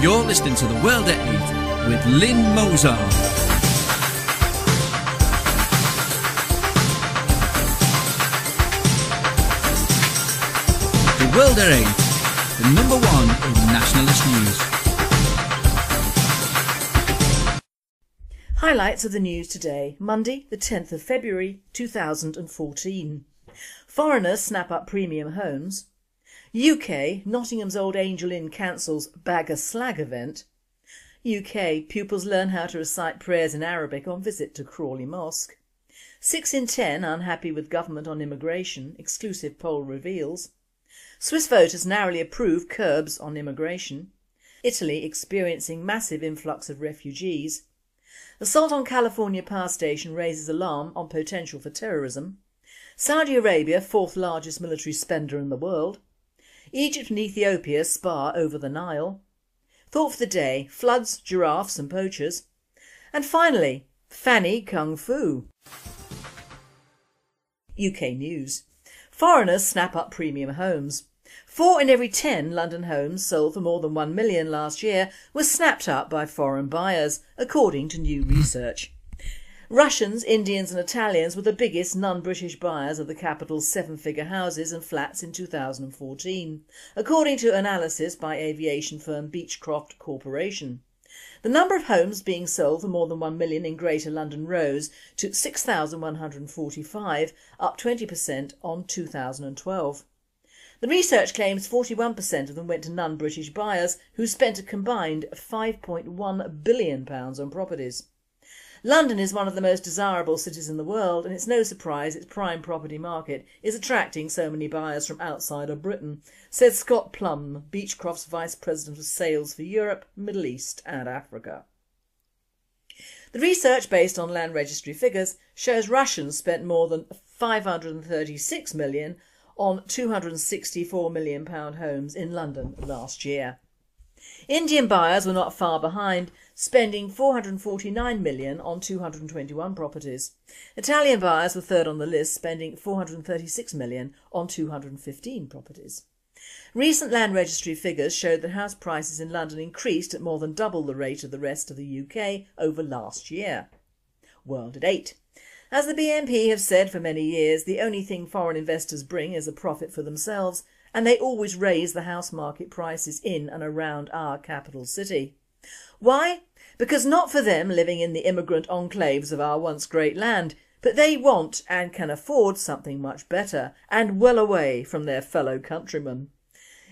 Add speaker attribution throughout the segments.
Speaker 1: You're listening to The World at 8 with Lynn Mozart. The World at 8, the number one in nationalist news.
Speaker 2: Highlights of the news today, Monday the 10th of February 2014. Foreigners snap up premium homes. UK, Nottingham's Old Angel Inn cancels Bag a Slag event. UK, pupils learn how to recite prayers in Arabic on visit to Crawley Mosque. 6 in 10 unhappy with government on immigration, exclusive poll reveals. Swiss voters narrowly approve curbs on immigration. Italy experiencing massive influx of refugees. Assault on California power station raises alarm on potential for terrorism. Saudi Arabia fourth largest military spender in the world. Egypt and Ethiopia spar over the Nile. Thought for the day, floods, giraffes and poachers. And finally, Fanny Kung Fu. UK News. Foreigners snap up premium homes. Four in every ten London homes sold for more than 1 million last year were snapped up by foreign buyers, according to new research. Russians, Indians and Italians were the biggest non-British buyers of the capital's seven-figure houses and flats in 2014, according to analysis by aviation firm Beechcraft Corporation. The number of homes being sold for more than 1 million in Greater London rose to 6,145, up 20% on 2012. The research claims 41% of them went to non-British buyers who spent a combined £5.1 billion on properties. London is one of the most desirable cities in the world and it's no surprise its prime property market is attracting so many buyers from outside of Britain, said Scott Plum, Beechcraft's Vice President of Sales for Europe, Middle East and Africa. The research based on land registry figures shows Russians spent more than 536 million on 264 million pound homes in London last year. Indian buyers were not far behind, spending 449 million on 221 properties. Italian buyers were third on the list, spending 436 million on 215 properties. Recent land registry figures showed that house prices in London increased at more than double the rate of the rest of the UK over last year. World at 8. As the BNP have said for many years, the only thing foreign investors bring is a profit for themselves and they always raise the house market prices in and around our capital city. Why? Because not for them living in the immigrant enclaves of our once great land, but they want and can afford something much better and well away from their fellow countrymen.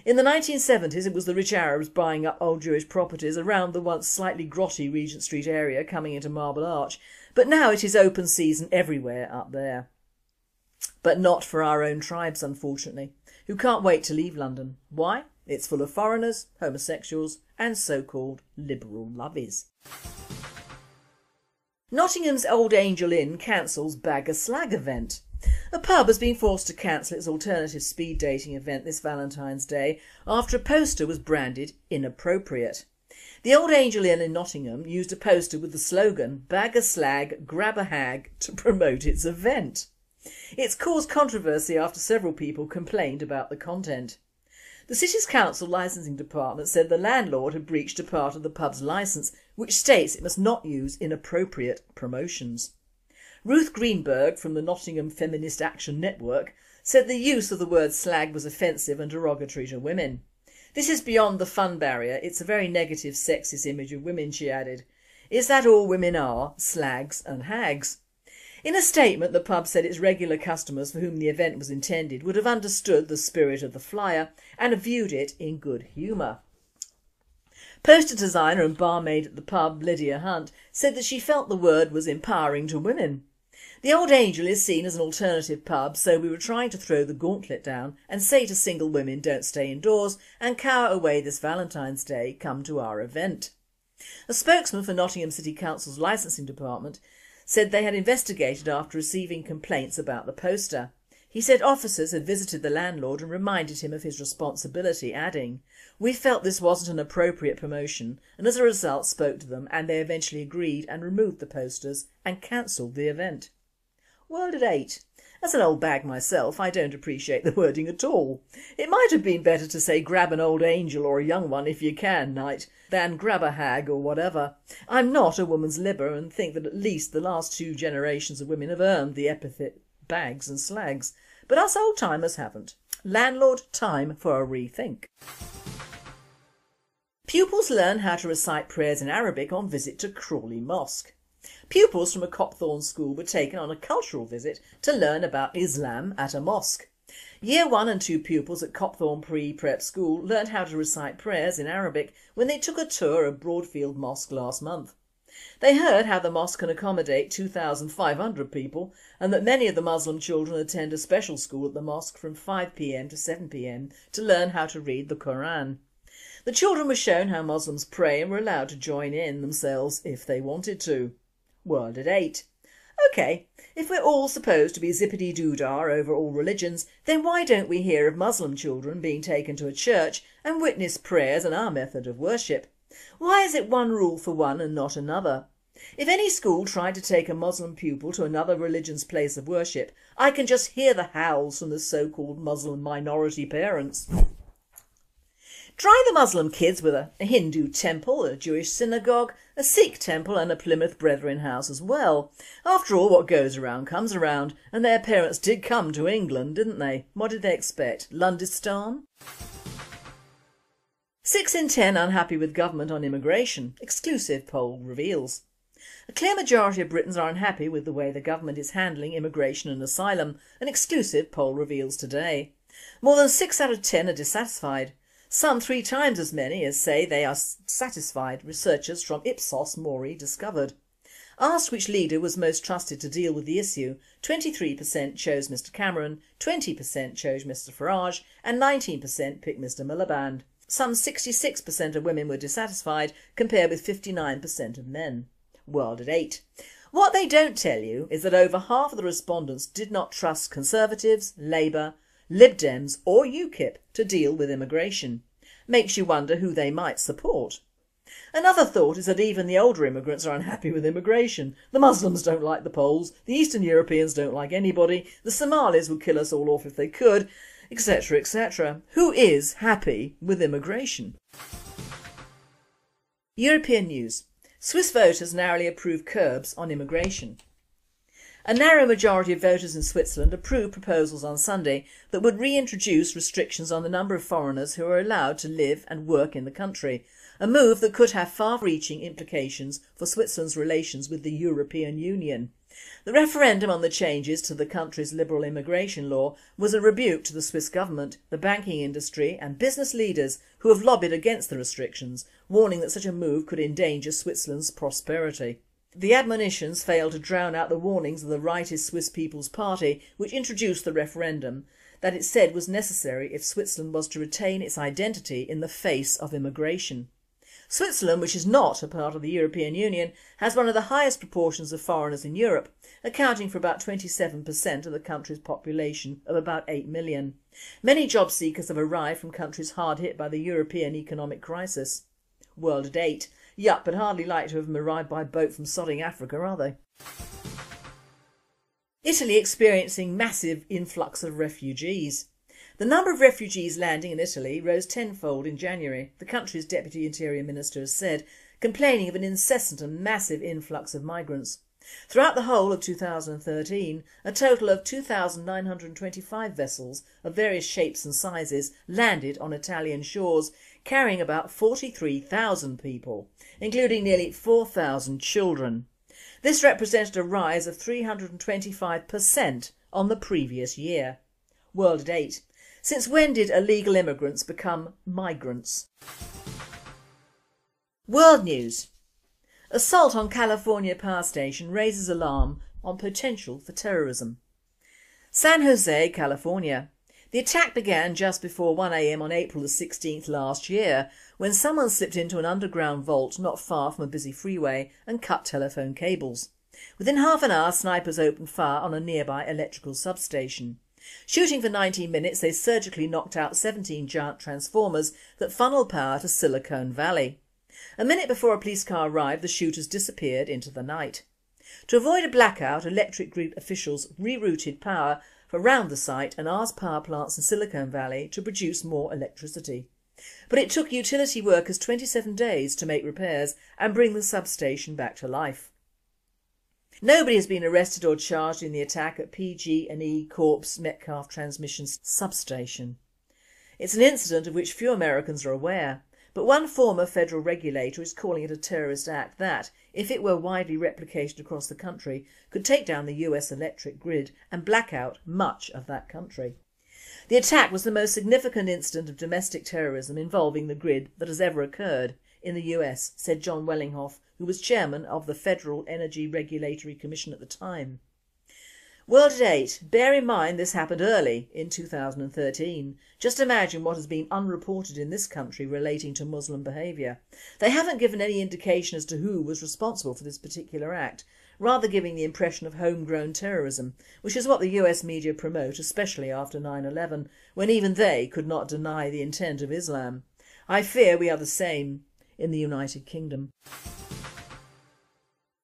Speaker 2: In the 1970s it was the rich Arabs buying up old Jewish properties around the once slightly grotty Regent Street area coming into Marble Arch, but now it is open season everywhere up there. But not for our own tribes unfortunately who can't wait to leave London. Why? It's full of foreigners, homosexuals and so-called liberal lovies. Nottingham's Old Angel Inn cancels Bag a Slag event. A pub has been forced to cancel its alternative speed dating event this Valentine's Day after a poster was branded inappropriate. The Old Angel Inn in Nottingham used a poster with the slogan Bag a Slag, Grab a Hag to promote its event. It's caused controversy after several people complained about the content. The city's council licensing department said the landlord had breached a part of the pub's licence which states it must not use inappropriate promotions. Ruth Greenberg from the Nottingham Feminist Action Network said the use of the word slag was offensive and derogatory to women. This is beyond the fun barrier, it's a very negative sexist image of women she added. Is that all women are, slags and hags? In a statement the pub said its regular customers for whom the event was intended would have understood the spirit of the flyer and viewed it in good humour. Poster designer and barmaid at the pub, Lydia Hunt, said that she felt the word was empowering to women. The Old Angel is seen as an alternative pub so we were trying to throw the gauntlet down and say to single women don't stay indoors and cower away this Valentine's Day, come to our event. A spokesman for Nottingham City Council's licensing department said they had investigated after receiving complaints about the poster. He said officers had visited the landlord and reminded him of his responsibility, adding, We felt this wasn't an appropriate promotion and as a result spoke to them and they eventually agreed and removed the posters and cancelled the event. World at 8. As an old bag myself I don't appreciate the wording at all. It might have been better to say grab an old angel or a young one if you can knight than grab a hag or whatever. I'm not a woman's libber and think that at least the last two generations of women have earned the epithet bags and slags but us old timers haven't. Landlord time for a rethink. Pupils learn how to recite prayers in Arabic on visit to Crawley Mosque. Pupils from a Copthorne school were taken on a cultural visit to learn about Islam at a mosque. Year 1 and 2 pupils at Copthorne Pre-Prep School learned how to recite prayers in Arabic when they took a tour of Broadfield Mosque last month. They heard how the mosque can accommodate 2,500 people and that many of the Muslim children attend a special school at the mosque from 5pm to 7pm to learn how to read the Quran. The children were shown how Muslims pray and were allowed to join in themselves if they wanted to. World at 8. OK, if we're all supposed to be zippity-doo-dah over all religions then why don't we hear of Muslim children being taken to a church and witness prayers and our method of worship? Why is it one rule for one and not another? If any school tried to take a Muslim pupil to another religion's place of worship I can just hear the howls from the so-called Muslim minority parents. Try the Muslim kids with a, Hindu temple, a Jewish synagogue, a Sikh temple and a Plymouth Brethren house as well. After all what goes around comes around and their parents did come to England didn't they? What did they expect? Londonistan? Six in ten unhappy with government on immigration, exclusive poll reveals. A clear majority of Britons are unhappy with the way the government is handling immigration and asylum, an exclusive poll reveals today. More than six out of ten are dissatisfied. Some three times as many as say they are satisfied, researchers from Ipsos Mori discovered. Asked which leader was most trusted to deal with the issue, 23% chose Mr Cameron, 20% chose Mr Farage and 19% picked Mr Miliband. Some 66% of women were dissatisfied compared with 59% of men. World at 8. What they don't tell you is that over half of the respondents did not trust Conservatives, Labour, Lib Dems or UKIP to deal with immigration. Makes you wonder who they might support. Another thought is that even the older immigrants are unhappy with immigration. The Muslims don't like the Poles, the Eastern Europeans don't like anybody, the Somalis would kill us all off if they could, etc etc. Who is happy with immigration? European news. Swiss voters narrowly approve curbs on immigration. A narrow majority of voters in Switzerland approved proposals on Sunday that would reintroduce restrictions on the number of foreigners who are allowed to live and work in the country, a move that could have far-reaching implications for Switzerland's relations with the European Union. The referendum on the changes to the country's liberal immigration law was a rebuke to the Swiss government, the banking industry and business leaders who have lobbied against the restrictions, warning that such a move could endanger Switzerland's prosperity. The admonitions failed to drown out the warnings of the rightist Swiss People's Party which introduced the referendum that it said was necessary if Switzerland was to retain its identity in the face of immigration. Switzerland, which is not a part of the European Union, has one of the highest proportions of foreigners in Europe, accounting for about 27% of the country's population of about 8 million. Many job seekers have arrived from countries hard hit by the European economic crisis. World at 8 Yup, but hardly like to have them arrived by boat from sodding Africa, are they? Italy experiencing massive influx of refugees. The number of refugees landing in Italy rose tenfold in January, the country's Deputy Interior Minister has said, complaining of an incessant and massive influx of migrants. Throughout the whole of 2013, a total of 2,925 vessels of various shapes and sizes landed on Italian shores, carrying about 43,000 people, including nearly 4,000 children. This represented a rise of 325% on the previous year. World at 8. Since when did illegal immigrants become migrants? World News Assault on California power station raises alarm on potential for terrorism. San Jose, California. The attack began just before 1am on April the 16th last year when someone slipped into an underground vault not far from a busy freeway and cut telephone cables. Within half an hour snipers opened fire on a nearby electrical substation. Shooting for 19 minutes they surgically knocked out 17 giant transformers that funnel power to Silicon Valley. A minute before a police car arrived the shooters disappeared into the night. To avoid a blackout electric grid officials rerouted power around the site and asked power plants in Silicon Valley to produce more electricity. But it took utility workers 27 days to make repairs and bring the substation back to life. Nobody has been arrested or charged in the attack at PG&E Corp's Metcalf Transmission substation. It's an incident of which few Americans are aware, but one former federal regulator is calling it a terrorist act that, if it were widely replicated across the country, could take down the US electric grid and black out much of that country. The attack was the most significant incident of domestic terrorism involving the grid that has ever occurred in the US, said Jon Wellinghoff, who was chairman of the Federal Energy Regulatory Commission at the time. World at 8. Bear in mind this happened early in 2013. Just imagine what has been unreported in this country relating to Muslim behaviour. They haven't given any indication as to who was responsible for this particular act, rather giving the impression of homegrown terrorism, which is what the US media promote especially after 9-11, when even they could not deny the intent of Islam. I fear we are the same in the United Kingdom.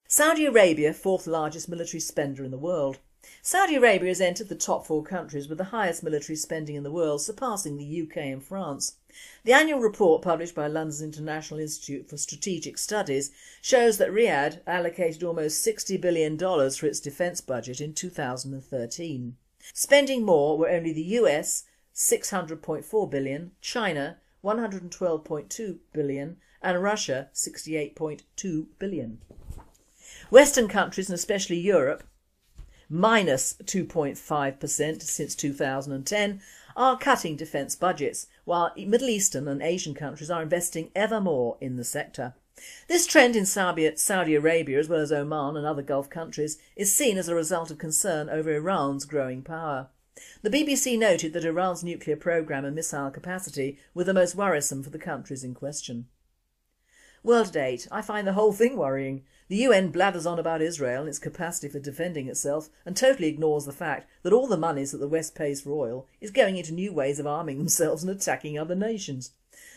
Speaker 2: Saudi Arabia, fourth largest military spender in the world. Saudi Arabia has entered the top four countries with the highest military spending in the world, surpassing the UK and France. The annual report published by London's International Institute for Strategic Studies shows that Riyadh allocated almost $60 billion for its defence budget in 2013. Spending more were only the US 600.4 billion, China 112.2 billion and Russia 68.2 billion. Western countries and especially Europe minus 2.5% since 2010, are cutting defence budgets, while Middle Eastern and Asian countries are investing ever more in the sector. This trend in Saudi Arabia as well as Oman and other Gulf countries is seen as a result of concern over Iran's growing power. The BBC noted that Iran's nuclear programme and missile capacity were the most worrisome for the countries in question. World at 8. I find the whole thing worrying. The UN blathers on about Israel and its capacity for defending itself and totally ignores the fact that all the monies that the West pays for oil is going into new ways of arming themselves and attacking other nations.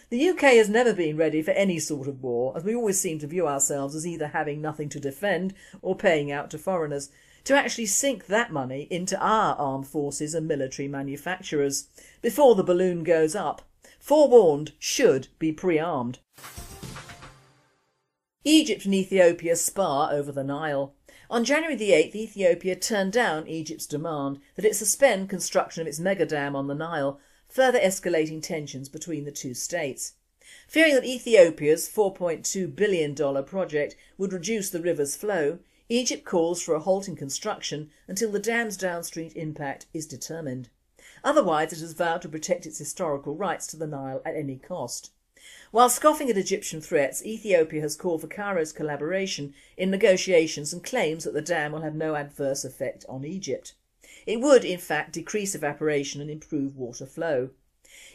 Speaker 2: The UK has never been ready for any sort of war as we always seem to view ourselves as either having nothing to defend or paying out to foreigners. To actually sink that money into our armed forces and military manufacturers before the balloon goes up. Forewarned should be pre-armed. Egypt and Ethiopia spar over the Nile. On January the 8th Ethiopia turned down Egypt's demand that it suspend construction of its mega dam on the Nile, further escalating tensions between the two states. Fearing that Ethiopia's $4.2 billion project would reduce the river's flow, Egypt calls for a halt in construction until the dam's downstream impact is determined. Otherwise it has vowed to protect its historical rights to the Nile at any cost. While scoffing at Egyptian threats, Ethiopia has called for Cairo's collaboration in negotiations and claims that the dam will have no adverse effect on Egypt. It would, in fact, decrease evaporation and improve water flow.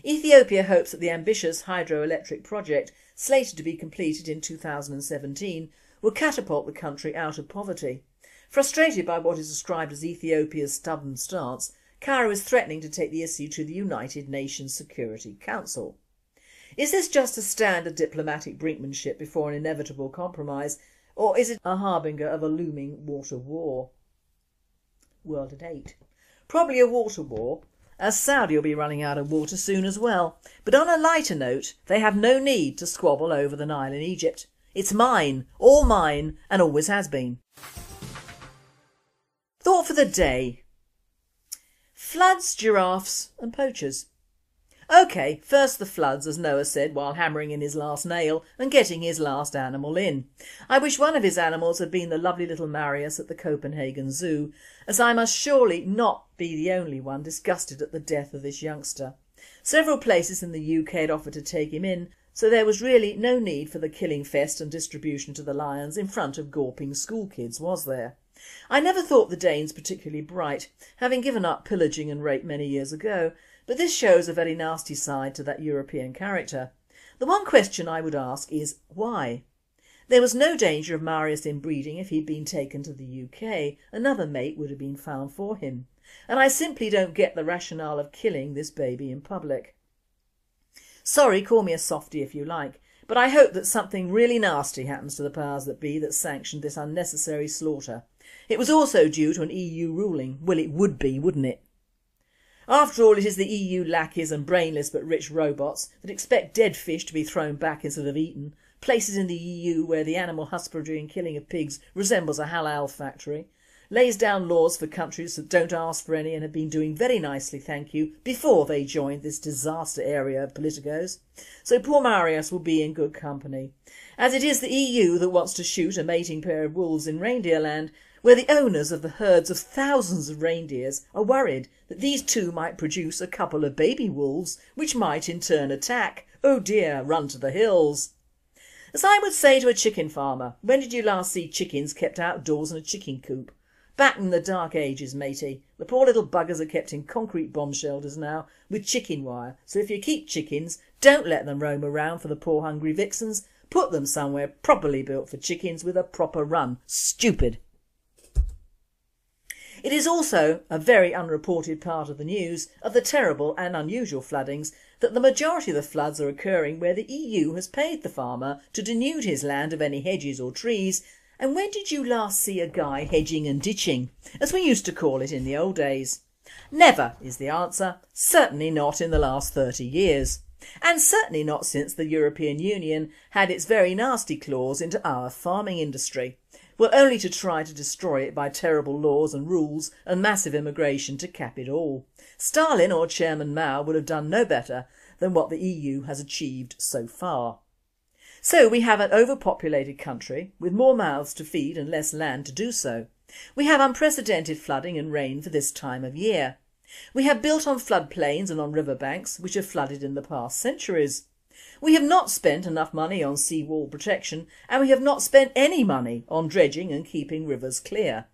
Speaker 2: Ethiopia hopes that the ambitious hydroelectric project, slated to be completed in 2017, will catapult the country out of poverty. Frustrated by what is described as Ethiopia's stubborn stance, Cairo is threatening to take the issue to the United Nations Security Council. Is this just a standard diplomatic brinkmanship before an inevitable compromise or is it a harbinger of a looming water war? World at 8. Probably a water war as Saudi will be running out of water soon as well. But on a lighter note, they have no need to squabble over the Nile in Egypt. It's mine, all mine and always has been. Thought for the day. Floods, giraffes and poachers. OK, first the floods as Noah said while hammering in his last nail and getting his last animal in. I wish one of his animals had been the lovely little Marius at the Copenhagen Zoo as I must surely not be the only one disgusted at the death of this youngster. Several places in the UK had offered to take him in so there was really no need for the killing fest and distribution to the lions in front of gawping school kids was there? I never thought the Danes particularly bright, having given up pillaging and rape many years ago but this shows a very nasty side to that European character. The one question I would ask is why? There was no danger of Marius inbreeding if he'd been taken to the UK, another mate would have been found for him. And I simply don't get the rationale of killing this baby in public. Sorry, call me a softy if you like, but I hope that something really nasty happens to the powers that be that sanctioned this unnecessary slaughter. It was also due to an EU ruling, well it would be wouldn't it? After all it is the EU lackeys and brainless but rich robots that expect dead fish to be thrown back instead of eaten, places in the EU where the animal husbandry and killing of pigs resembles a halal factory, lays down laws for countries that don't ask for any and have been doing very nicely thank you before they joined this disaster area of politicos. So poor Marius will be in good company. As it is the EU that wants to shoot a mating pair of wolves in reindeer land where the owners of the herds of thousands of reindeers are worried that these two might produce a couple of baby wolves which might in turn attack. Oh dear, run to the hills. As I would say to a chicken farmer, when did you last see chickens kept outdoors in a chicken coop? Back in the dark ages, matey. The poor little buggers are kept in concrete bomb shelters now with chicken wire. So if you keep chickens, don't let them roam around for the poor hungry vixens. Put them somewhere properly built for chickens with a proper run. Stupid. It is also a very unreported part of the news of the terrible and unusual floodings that the majority of the floods are occurring where the EU has paid the farmer to denude his land of any hedges or trees and when did you last see a guy hedging and ditching, as we used to call it in the old days? Never is the answer, certainly not in the last 30 years. And certainly not since the European Union had its very nasty claws into our farming industry, well only to try to destroy it by terrible laws and rules and massive immigration to cap it all. Stalin or Chairman Mao would have done no better than what the EU has achieved so far. So we have an overpopulated country with more mouths to feed and less land to do so. We have unprecedented flooding and rain for this time of year. We have built on floodplains and on riverbanks which have flooded in the past centuries. We have not spent enough money on seawall protection and we have not spent any money on dredging and keeping rivers clear.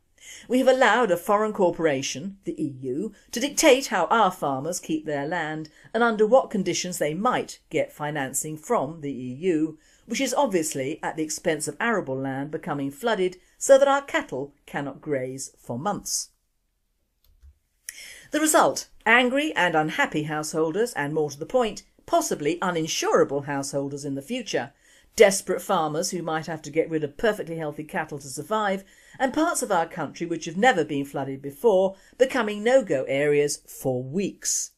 Speaker 2: We have allowed a foreign corporation, the EU, to dictate how our farmers keep their land and under what conditions they might get financing from the EU which is obviously at the expense of arable land becoming flooded so that our cattle cannot graze for months. The result, angry and unhappy householders and more to the point, possibly uninsurable householders in the future, desperate farmers who might have to get rid of perfectly healthy cattle to survive and parts of our country which have never been flooded before becoming no-go areas for weeks.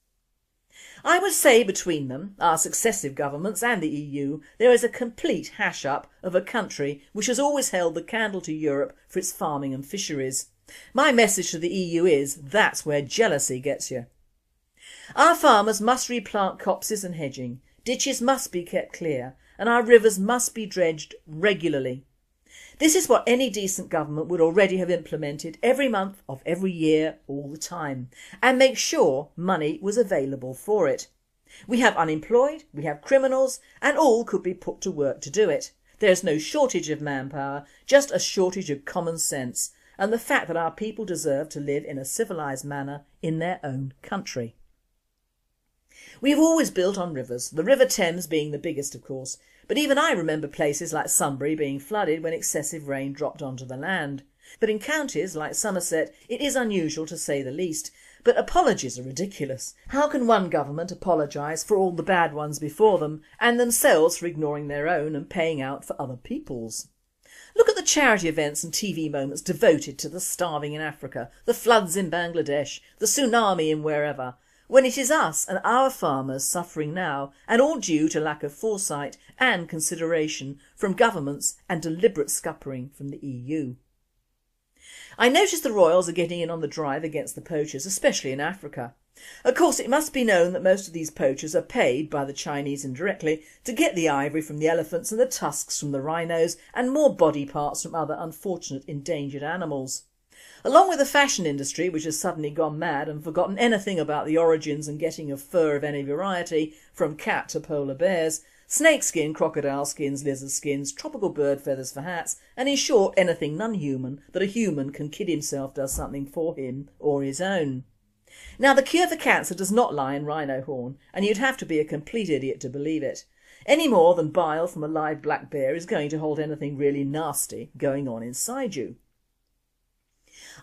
Speaker 2: I would say between them, our successive governments and the EU, there is a complete hash-up of a country which has always held the candle to Europe for its farming and fisheries. My message to the EU is, that's where jealousy gets you. Our farmers must replant copses and hedging, ditches must be kept clear and our rivers must be dredged regularly. This is what any decent government would already have implemented every month of every year all the time and make sure money was available for it. We have unemployed, we have criminals and all could be put to work to do it. There is no shortage of manpower, just a shortage of common sense and the fact that our people deserve to live in a civilised manner in their own country. We have always built on rivers, the River Thames being the biggest of course, but even I remember places like Sunbury being flooded when excessive rain dropped onto the land. But in counties like Somerset it is unusual to say the least, but apologies are ridiculous. How can one government apologise for all the bad ones before them and themselves for ignoring their own and paying out for other people's? Look at the charity events and TV moments devoted to the starving in Africa, the floods in Bangladesh, the tsunami in wherever when it is us and our farmers suffering now and all due to lack of foresight and consideration from governments and deliberate scuppering from the EU. I notice the royals are getting in on the drive against the poachers, especially in Africa. Of course it must be known that most of these poachers are paid by the Chinese indirectly to get the ivory from the elephants and the tusks from the rhinos and more body parts from other unfortunate endangered animals. Along with the fashion industry which has suddenly gone mad and forgotten anything about the origins and getting of fur of any variety, from cat to polar bears, snakeskin, crocodile skins, lizard skins, tropical bird feathers for hats and in short anything non-human that a human can kid himself does something for him or his own. Now the cure for cancer does not lie in rhino horn and you'd have to be a complete idiot to believe it. Any more than bile from a live black bear is going to hold anything really nasty going on inside you.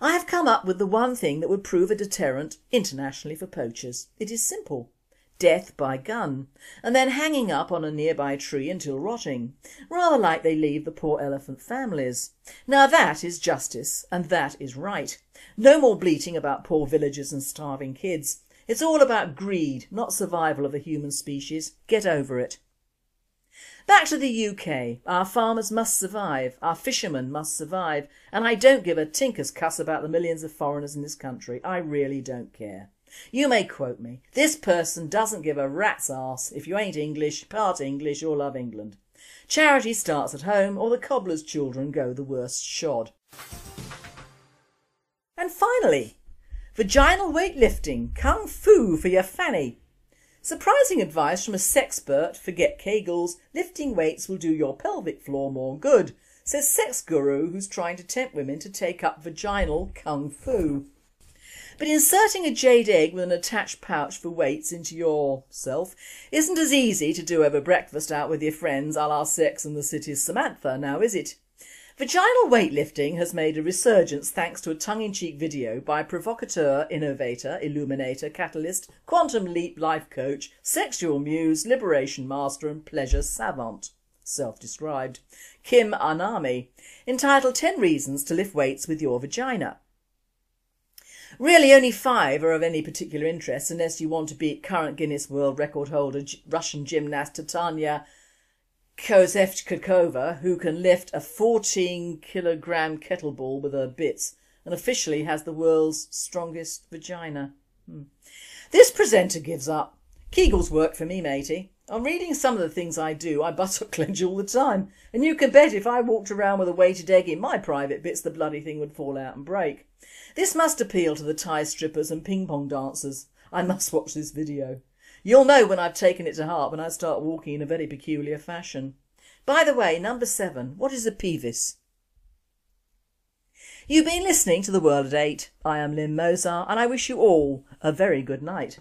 Speaker 2: I have come up with the one thing that would prove a deterrent internationally for poachers. It is simple. Death by gun and then hanging up on a nearby tree until rotting, rather like they leave the poor elephant families. Now that is justice and that is right. No more bleating about poor villagers and starving kids. It's all about greed, not survival of the human species. Get over it. Back to the UK, our farmers must survive, our fishermen must survive and I don't give a tinker's cuss about the millions of foreigners in this country, I really don't care. You may quote me, this person doesn't give a rat's arse if you ain't English, part English or love England. Charity starts at home or the cobbler's children go the worst shod. And finally, vaginal weightlifting, kung fu for your fanny. Surprising advice from a sexpert, forget kegels, lifting weights will do your pelvic floor more good, says sex guru who's trying to tempt women to take up vaginal kung fu. But inserting a jade egg with an attached pouch for weights into yourself isn't as easy to do over breakfast out with your friends a la Sex and the City's Samantha now is it? Vaginal weightlifting has made a resurgence thanks to a tongue-in-cheek video by provocateur, innovator, illuminator, catalyst, quantum leap life coach, sexual muse, liberation master and pleasure savant, self-described, Kim Anami, entitled 10 Reasons to Lift Weights with Your Vagina. Really only five are of any particular interest unless you want to beat current Guinness World Record holder Russian gymnast Tatiana Kozhevnikova who can lift a 14 kilogram kettlebell with her bits and officially has the world's strongest vagina. Hmm. This presenter gives up. Kegels work for me matey. On reading some of the things I do I buttock clench all the time and you can bet if I walked around with a weighted egg in my private bits the bloody thing would fall out and break. This must appeal to the Thai strippers and ping pong dancers. I must watch this video. You'll know when I've taken it to heart when I start walking in a very peculiar fashion. By the way, number seven, what is a pevis? You've been listening to The World at Eight. I am Lynn Mozart and I wish you all a very good night.